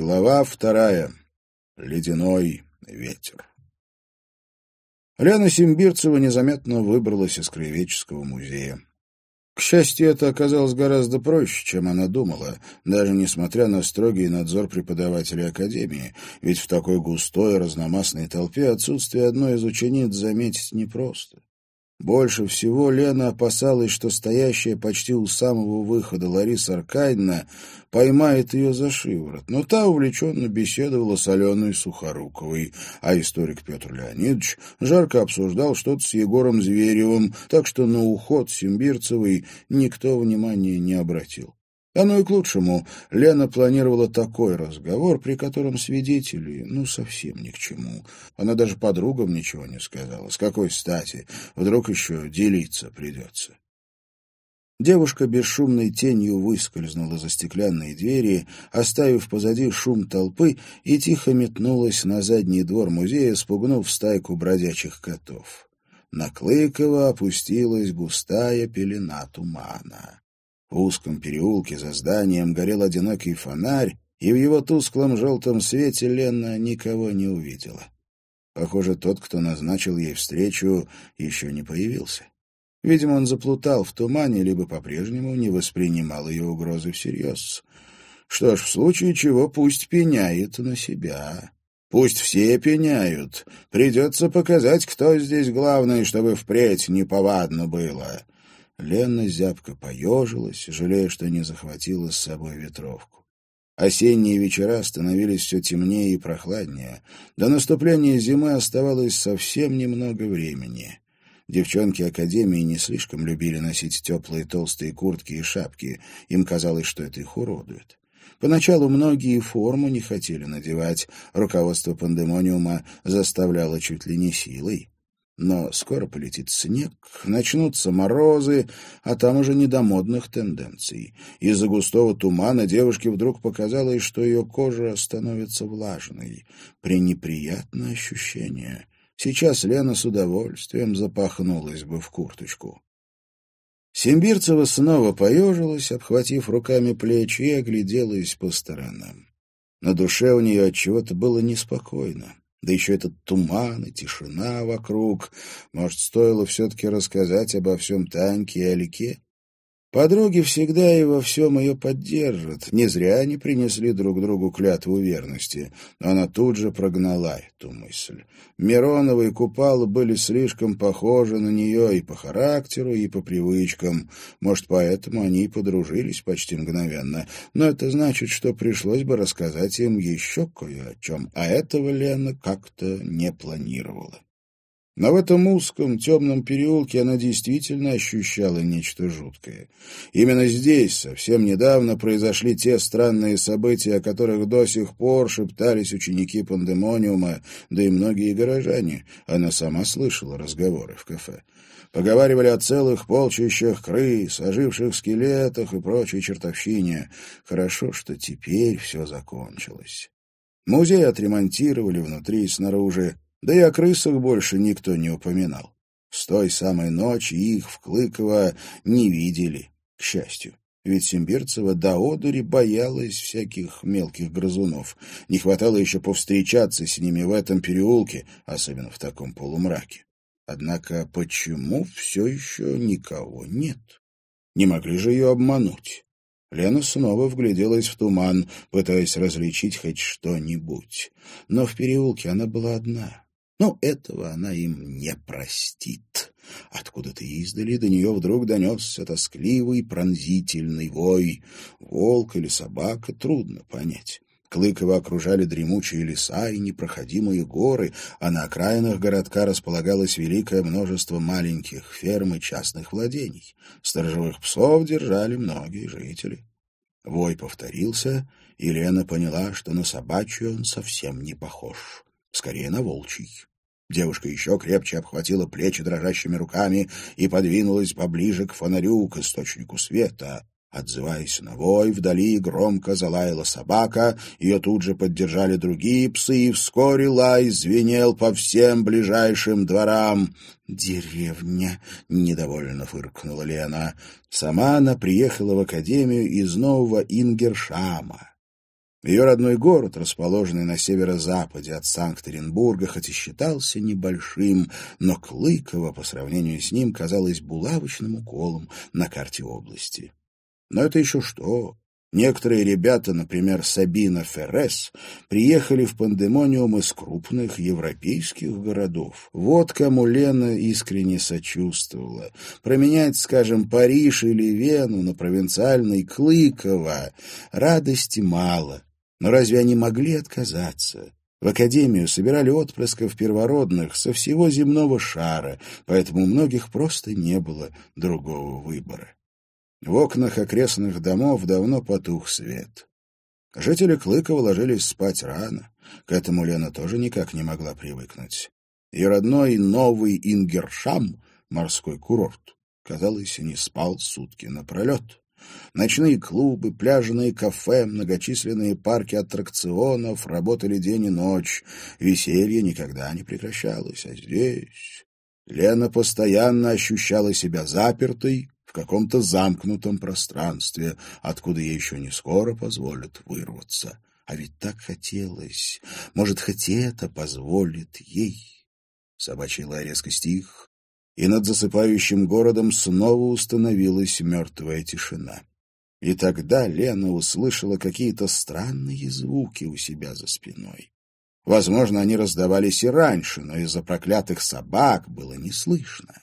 Глава вторая. Ледяной ветер. Лена Симбирцева незаметно выбралась из краеведческого музея. К счастью, это оказалось гораздо проще, чем она думала, даже несмотря на строгий надзор преподавателей Академии, ведь в такой густой разномастной толпе отсутствие одной из учениц заметить непросто. Больше всего Лена опасалась, что стоящая почти у самого выхода Лариса Аркадьевна поймает ее за шиворот, но та увлеченно беседовала с Аленой Сухоруковой, а историк Петр Леонидович жарко обсуждал что-то с Егором Зверевым, так что на уход Симбирцевой никто внимания не обратил. Оно и к лучшему. Лена планировала такой разговор, при котором свидетели, ну, совсем ни к чему. Она даже подругам ничего не сказала. С какой стати? Вдруг еще делиться придется. Девушка бесшумной тенью выскользнула за стеклянные двери, оставив позади шум толпы, и тихо метнулась на задний двор музея, спугнув стайку бродячих котов. На Клыкова опустилась густая пелена тумана. В узком переулке за зданием горел одинокий фонарь, и в его тусклом желтом свете Лена никого не увидела. Похоже, тот, кто назначил ей встречу, еще не появился. Видимо, он заплутал в тумане, либо по-прежнему не воспринимал ее угрозы всерьез. Что ж, в случае чего пусть пеняет на себя. Пусть все пеняют. Придется показать, кто здесь главный, чтобы впредь неповадно было. Лена зябко поежилась, жалея, что не захватила с собой ветровку. Осенние вечера становились все темнее и прохладнее. До наступления зимы оставалось совсем немного времени. Девчонки Академии не слишком любили носить теплые толстые куртки и шапки. Им казалось, что это их уродует. Поначалу многие форму не хотели надевать. Руководство пандемониума заставляло чуть ли не силой. Но скоро полетит снег, начнутся морозы, а там уже не до модных тенденций. Из-за густого тумана девушке вдруг показалось, что ее кожа становится влажной. Пренеприятное ощущение. Сейчас Лена с удовольствием запахнулась бы в курточку. Симбирцева снова поежилась, обхватив руками плечи, и огляделась по сторонам. На душе у нее от чего-то было неспокойно. Да еще этот туман и тишина вокруг. Может, стоило все-таки рассказать обо всем Таньке и Алике? Подруги всегда и во всем ее поддержат. Не зря они принесли друг другу клятву верности. Но она тут же прогнала эту мысль. Миронова и Купала были слишком похожи на нее и по характеру, и по привычкам. Может, поэтому они и подружились почти мгновенно. Но это значит, что пришлось бы рассказать им еще кое о чем. А этого Лена как-то не планировала. Но в этом узком, темном переулке она действительно ощущала нечто жуткое. Именно здесь совсем недавно произошли те странные события, о которых до сих пор шептались ученики пандемониума, да и многие горожане. Она сама слышала разговоры в кафе. Поговаривали о целых полчищах крыс, оживших скелетах и прочей чертовщине. Хорошо, что теперь все закончилось. Музей отремонтировали внутри и снаружи. Да и о крысах больше никто не упоминал. С той самой ночи их в Клыково не видели, к счастью. Ведь Симбирцева до одури боялась всяких мелких грызунов. Не хватало еще повстречаться с ними в этом переулке, особенно в таком полумраке. Однако почему все еще никого нет? Не могли же ее обмануть? Лена снова вгляделась в туман, пытаясь различить хоть что-нибудь. Но в переулке она была одна. Но этого она им не простит. Откуда-то издали до нее вдруг донесся тоскливый пронзительный вой. Волк или собака — трудно понять. Клыково окружали дремучие леса и непроходимые горы, а на окраинах городка располагалось великое множество маленьких ферм и частных владений. Сторожевых псов держали многие жители. Вой повторился, и Лена поняла, что на собачий он совсем не похож, скорее на волчий. Девушка еще крепче обхватила плечи дрожащими руками и подвинулась поближе к фонарю, к источнику света. Отзываясь на вой, вдали громко залаяла собака, ее тут же поддержали другие псы, и вскоре лай звенел по всем ближайшим дворам. «Деревня!» — недовольно фыркнула Лена. Сама она приехала в академию из нового Ингершама. Ее родной город, расположенный на северо-западе от Санкт-Петербурга, хоть и считался небольшим, но Клыково по сравнению с ним казалось булавочным уколом на карте области. Но это еще что? Некоторые ребята, например, Сабина Феррес, приехали в Пандемониум из крупных европейских городов. Вот кому Лена искренне сочувствовала. Променять, скажем, Париж или Вену на провинциальный Клыково радости мало. Но разве они могли отказаться? В академию собирали отпрысков первородных со всего земного шара, поэтому у многих просто не было другого выбора. В окнах окрестных домов давно потух свет. Жители Клыкова ложились спать рано. К этому Лена тоже никак не могла привыкнуть. Ее родной новый Ингершам, морской курорт, казалось, не спал сутки напролет. Ночные клубы, пляжные кафе, многочисленные парки аттракционов работали день и ночь. Веселье никогда не прекращалось. А здесь Лена постоянно ощущала себя запертой, в каком-то замкнутом пространстве, откуда ей еще не скоро позволят вырваться. А ведь так хотелось. Может, хоть это позволит ей. Собачий лай резко стих, и над засыпающим городом снова установилась мертвая тишина. И тогда Лена услышала какие-то странные звуки у себя за спиной. Возможно, они раздавались и раньше, но из-за проклятых собак было не слышно.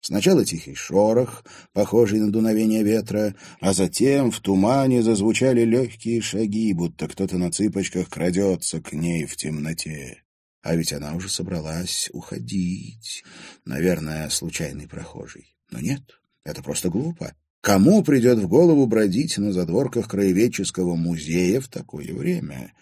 Сначала тихий шорох, похожий на дуновение ветра, а затем в тумане зазвучали легкие шаги, будто кто-то на цыпочках крадется к ней в темноте. А ведь она уже собралась уходить. Наверное, случайный прохожий. Но нет, это просто глупо. Кому придет в голову бродить на задворках краеведческого музея в такое время?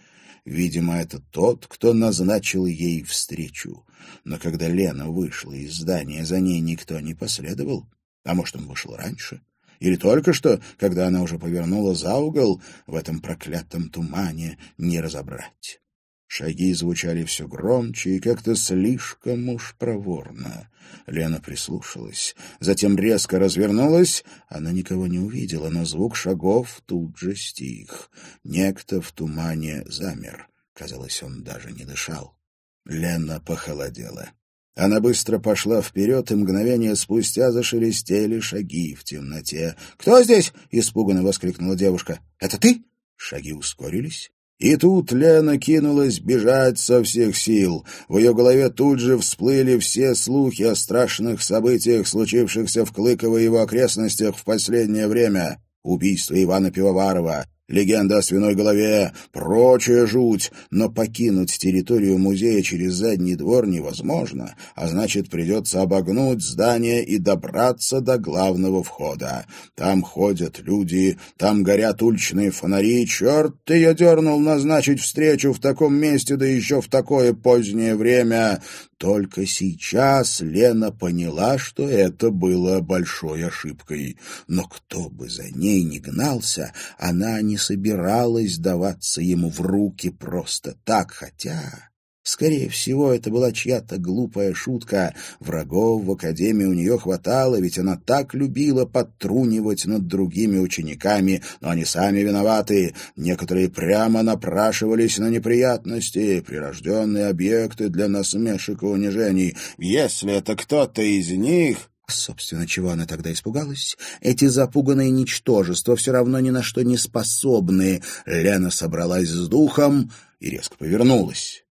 Видимо, это тот, кто назначил ей встречу. Но когда Лена вышла из здания, за ней никто не последовал. А может, он вышел раньше? Или только что, когда она уже повернула за угол, в этом проклятом тумане не разобрать. Шаги звучали все громче и как-то слишком уж проворно. Лена прислушалась, затем резко развернулась. Она никого не увидела, но звук шагов тут же стих. Некто в тумане замер. Казалось, он даже не дышал. Лена похолодела. Она быстро пошла вперед, и мгновение спустя зашелестели шаги в темноте. «Кто здесь?» — испуганно воскликнула девушка. «Это ты?» Шаги ускорились. И тут Лена кинулась бежать со всех сил. В ее голове тут же всплыли все слухи о страшных событиях, случившихся в Клыково и его окрестностях в последнее время. Убийство Ивана Пивоварова, Легенда о свиной голове, прочая жуть, но покинуть территорию музея через задний двор невозможно, а значит, придется обогнуть здание и добраться до главного входа. Там ходят люди, там горят уличные фонари. Черт ты я дернул назначить встречу в таком месте, да еще в такое позднее время. Только сейчас Лена поняла, что это было большой ошибкой. Но кто бы за ней ни гнался, она не собиралась даваться ему в руки просто так, хотя... Скорее всего, это была чья-то глупая шутка. Врагов в академии у нее хватало, ведь она так любила подтрунивать над другими учениками, но они сами виноваты. Некоторые прямо напрашивались на неприятности, прирожденные объекты для насмешек и унижений. Если это кто-то из них... Собственно, чего она тогда испугалась? Эти запуганные ничтожества все равно ни на что не способны. Лена собралась с духом и резко повернулась.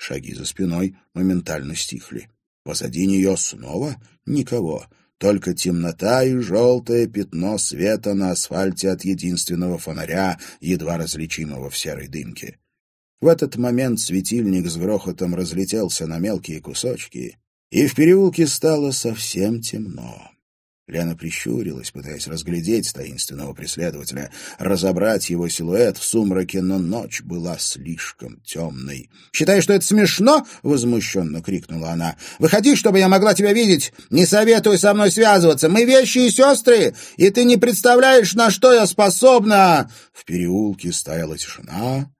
Шаги за спиной моментально стихли. Позади нее снова никого, только темнота и желтое пятно света на асфальте от единственного фонаря, едва различимого в серой дымке. В этот момент светильник с грохотом разлетелся на мелкие кусочки, и в переулке стало совсем темно. Лена прищурилась, пытаясь разглядеть таинственного преследователя, разобрать его силуэт в сумраке, но ночь была слишком темной. «Считаешь, что это смешно?» — возмущенно крикнула она. «Выходи, чтобы я могла тебя видеть! Не советую со мной связываться! Мы вещи и сестры, и ты не представляешь, на что я способна!» В переулке стояла тишина,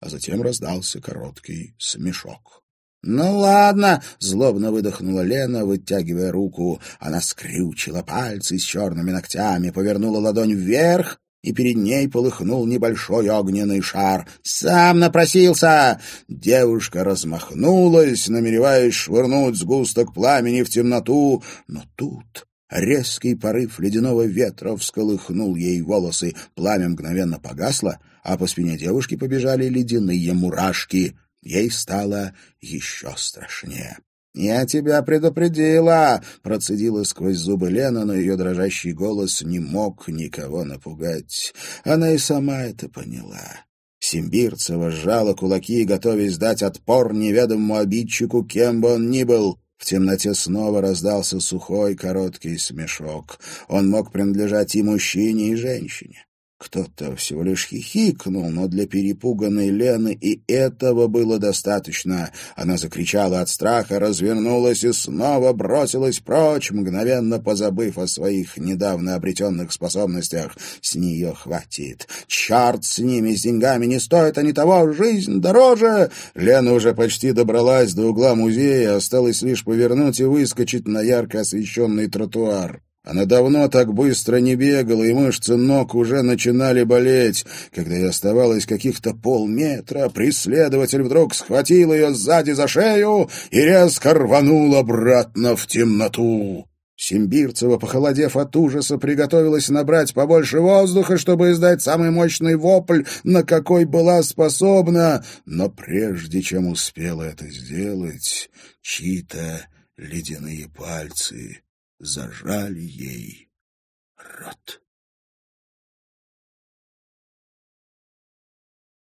а затем раздался короткий смешок. «Ну ладно», — злобно выдохнула Лена, вытягивая руку. Она скрючила пальцы с черными ногтями, повернула ладонь вверх и перед ней полыхнул небольшой огненный шар. «Сам напросился!» Девушка размахнулась, намереваясь швырнуть сгусток пламени в темноту, но тут Резкий порыв ледяного ветра всколыхнул ей волосы, пламя мгновенно погасло, а по спине девушки побежали ледяные мурашки. Ей стало еще страшнее. «Я тебя предупредила!» — процедила сквозь зубы Лена, но ее дрожащий голос не мог никого напугать. Она и сама это поняла. Симбирцева сжала кулаки, готовясь дать отпор неведомому обидчику, кем бы он ни был. В темноте снова раздался сухой короткий смешок. Он мог принадлежать и мужчине, и женщине. Кто-то всего лишь хихикнул, но для перепуганной Лены и этого было достаточно. Она закричала от страха, развернулась и снова бросилась прочь, мгновенно позабыв о своих недавно обретенных способностях. С нее хватит. Черт с ними, с деньгами, не стоит они того, жизнь дороже! Лена уже почти добралась до угла музея, осталось лишь повернуть и выскочить на ярко освещенный тротуар. Она давно так быстро не бегала, и мышцы ног уже начинали болеть. Когда ей оставалось каких-то полметра, преследователь вдруг схватил ее сзади за шею и резко рванул обратно в темноту. Симбирцева, похолодев от ужаса, приготовилась набрать побольше воздуха, чтобы издать самый мощный вопль, на какой была способна. Но прежде чем успела это сделать, чьи-то ледяные пальцы зажали ей рот.